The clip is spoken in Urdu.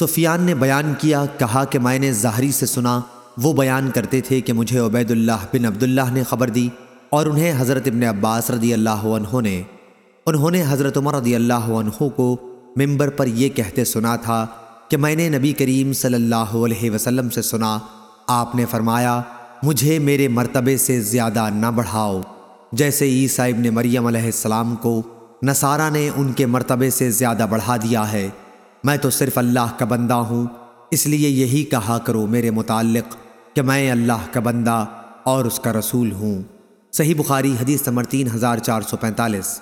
سفیان نے بیان کیا، کہا کہ میں نے ظاہری سے سنا، وہ بیان کرتے تھے کہ مجھے عبید اللہ بن عبداللہ نے خبر دی اور انہیں حضرت ابن عباس رضی اللہ عنہ نے، انہوں نے حضرت عمر رضی اللہ عنہ کو ممبر پر یہ کہتے سنا تھا کہ میں نے نبی کریم صلی اللہ علیہ وسلم سے سنا، آپ نے فرمایا، مجھے میرے مرتبے سے زیادہ نہ بڑھاؤ۔ جیسے عیسیٰ ابن مریم علیہ السلام کو نصارہ نے ان کے مرتبے سے زیادہ بڑھا دیا ہے۔ میں تو صرف اللہ کا بندہ ہوں، اس لیے یہی کہا کرو میرے متعلق کہ میں اللہ کا بندہ اور اس کا رسول ہوں۔ صحیح بخاری حدیث نمبر تین ہزار چار سو پینتالیس۔